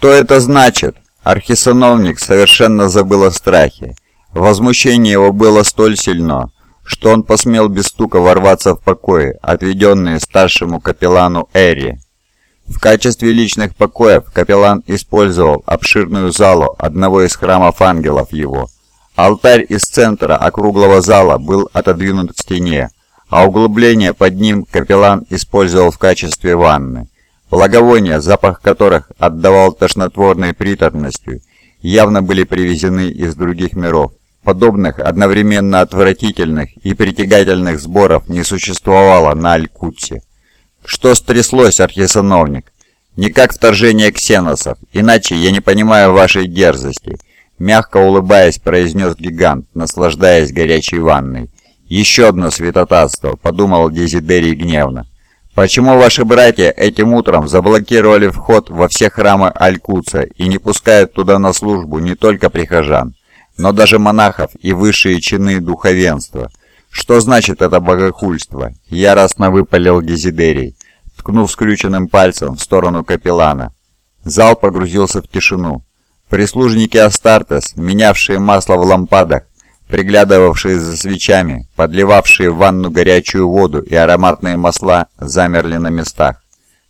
Что это значит? Архисановник совершенно забыл о страхе. Возмущение его было столь сильно, что он посмел без стука ворваться в покои, отведенные старшему капеллану Эри. В качестве личных покоев капеллан использовал обширную залу одного из храмов ангелов его. Алтарь из центра округлого зала был отодвинут к стене, а углубление под ним капеллан использовал в качестве ванны. Благовония, запах которых отдавал тошнотворной приторностью, явно были привезены из других миров. Подобных одновременно отвратительных и притягательных сборов не существовало на Алькутсе. «Что стряслось, архисановник?» «Не как вторжение ксеносов, иначе я не понимаю вашей дерзости», мягко улыбаясь, произнес гигант, наслаждаясь горячей ванной. «Еще одно святотатство», — подумал Дезидерий гневно. «Почему ваши братья этим утром заблокировали вход во все храмы Алькуца и не пускают туда на службу не только прихожан, но даже монахов и высшие чины духовенства?» «Что значит это богохульство?» — яростно выпалил Дезидерий, ткнув скрюченным пальцем в сторону капеллана. Зал погрузился в тишину. Прислужники Астартес, менявшие масло в лампадах, приглядывавшие за свечами, подливавшие в ванну горячую воду и ароматные масла, замерли на местах.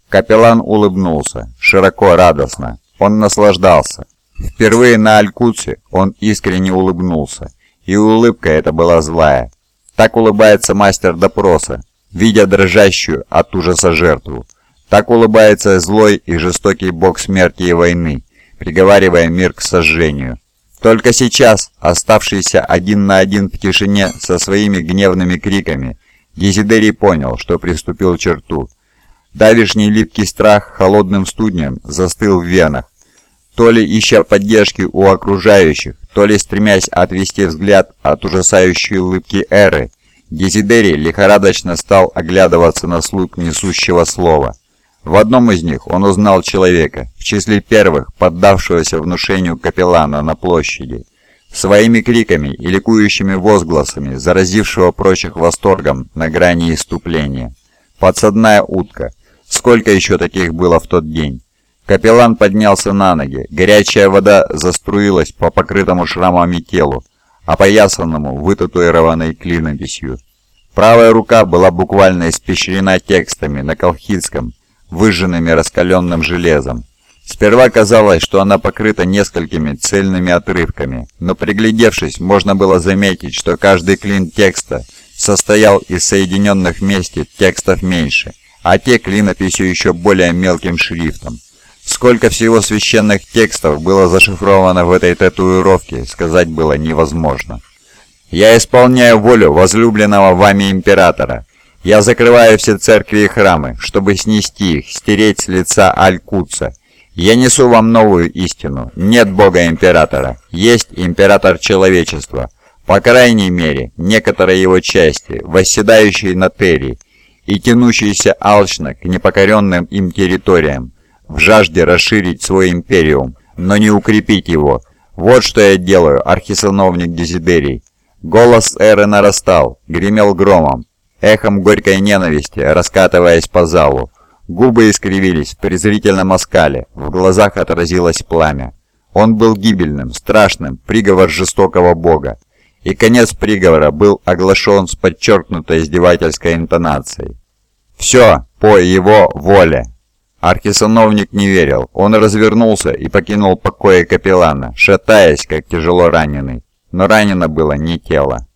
Капеллан улыбнулся, широко, радостно. Он наслаждался. Впервые на Алькутсе он искренне улыбнулся, и улыбка эта была злая. Так улыбается мастер допроса, видя дрожащую от ужаса жертву. Так улыбается злой и жестокий бог смерти и войны, приговаривая мир к сожжению. Только сейчас, оставшийся один на один в тишине со своими гневными криками, Дезидерий понял, что приступил к черту. Давишний липкий страх холодным студнем застыл в венах, то ли ища поддержки у окружающих, то ли стремясь отвести взгляд от ужасающей улыбки Эры, Дезидерий лихорадочно стал оглядываться на слуг несущего слова. В одном из них он узнал человека, в числе первых, поддавшегося внушению капеллана на площади. Своими криками и ликующими возгласами, заразившего прочих восторгом на грани иступления. Подсадная утка. Сколько еще таких было в тот день? Капеллан поднялся на ноги, горячая вода заструилась по покрытому шрамами телу, опоясанному вытатуированной клинописью. Правая рука была буквально испещрена текстами на колхидском, выжженными раскаленным железом. Сперва казалось, что она покрыта несколькими цельными отрывками, но приглядевшись, можно было заметить, что каждый клин текста состоял из соединенных вместе текстов меньше, а те клинописью еще более мелким шрифтом. Сколько всего священных текстов было зашифровано в этой татуировке, сказать было невозможно. «Я исполняю волю возлюбленного вами императора. Я закрываю все церкви и храмы, чтобы снести их, стереть с лица Аль-Кутса. Я несу вам новую истину. Нет Бога-императора. Есть император человечества. По крайней мере, некоторые его части, восседающие на Терри и тянущиеся алчно к непокоренным им территориям, в жажде расширить свой империум, но не укрепить его. Вот что я делаю, архисановник Дезидерий. Голос Эры нарастал, гремел громом, эхом горькой ненависти, раскатываясь по залу. Губы искривились в презрительном оскале, в глазах отразилось пламя. Он был гибельным, страшным, приговор жестокого бога. И конец приговора был оглашен с подчеркнутой издевательской интонацией. «Все по его воле!» Архисановник не верил. Он развернулся и покинул покои капеллана, шатаясь, как тяжело раненый. Но ранено было не тело.